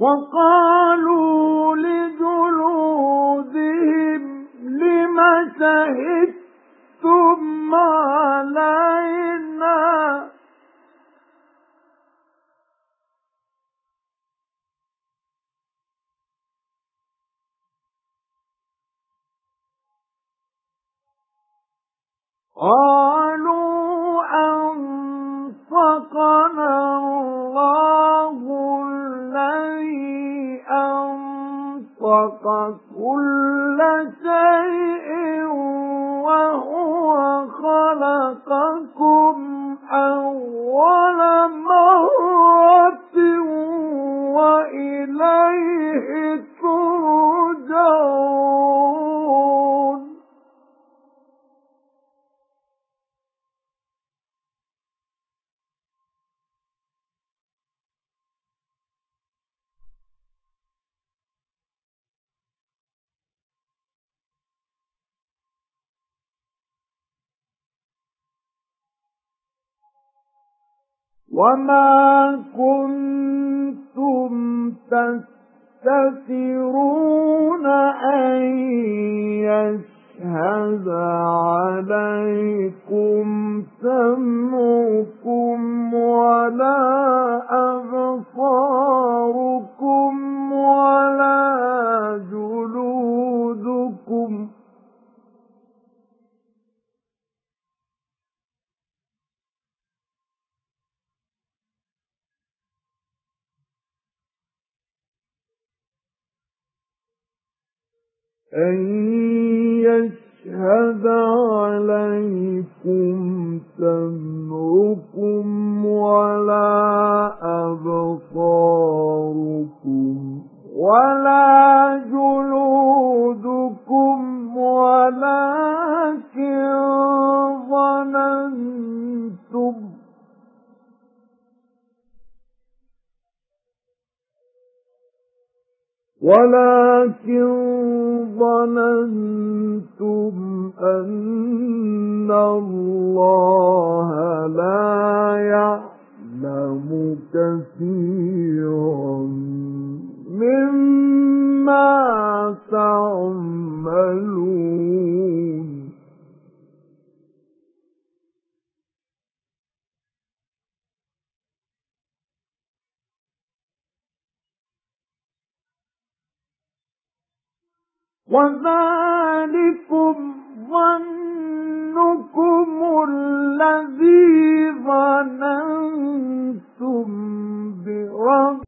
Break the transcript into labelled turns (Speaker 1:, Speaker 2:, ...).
Speaker 1: وَقَالُوا لِجُلُودِهِمْ لِمَ شَهِدتُّمْ عَلَيْنَا؟ قَالُوا أَنطَقَ كُلَّ شَيْءٍ وَهُوَ خَلَقَكُمْ أَوَّلَ مَرَّةٍ. وَمَا كُنتُمْ تَسْتَتِرُونَ أَن يَشْهَدَ عَلَيْكُمْ سَمْعُكُمْ وَلَا أَبْصَارُكُمْ وَلَا جُلُودُكُمْ وَلَكِنْ ظَنَنْتُمْ وَلَكِنْ ظَنَنْتُمْ أَنَّ اللَّهَ لَا يَعْلَمُ كَثِيرًا وَذَلِكُمْ ظَنُّكُمُ الَّذِي ظَنَنْتُمْ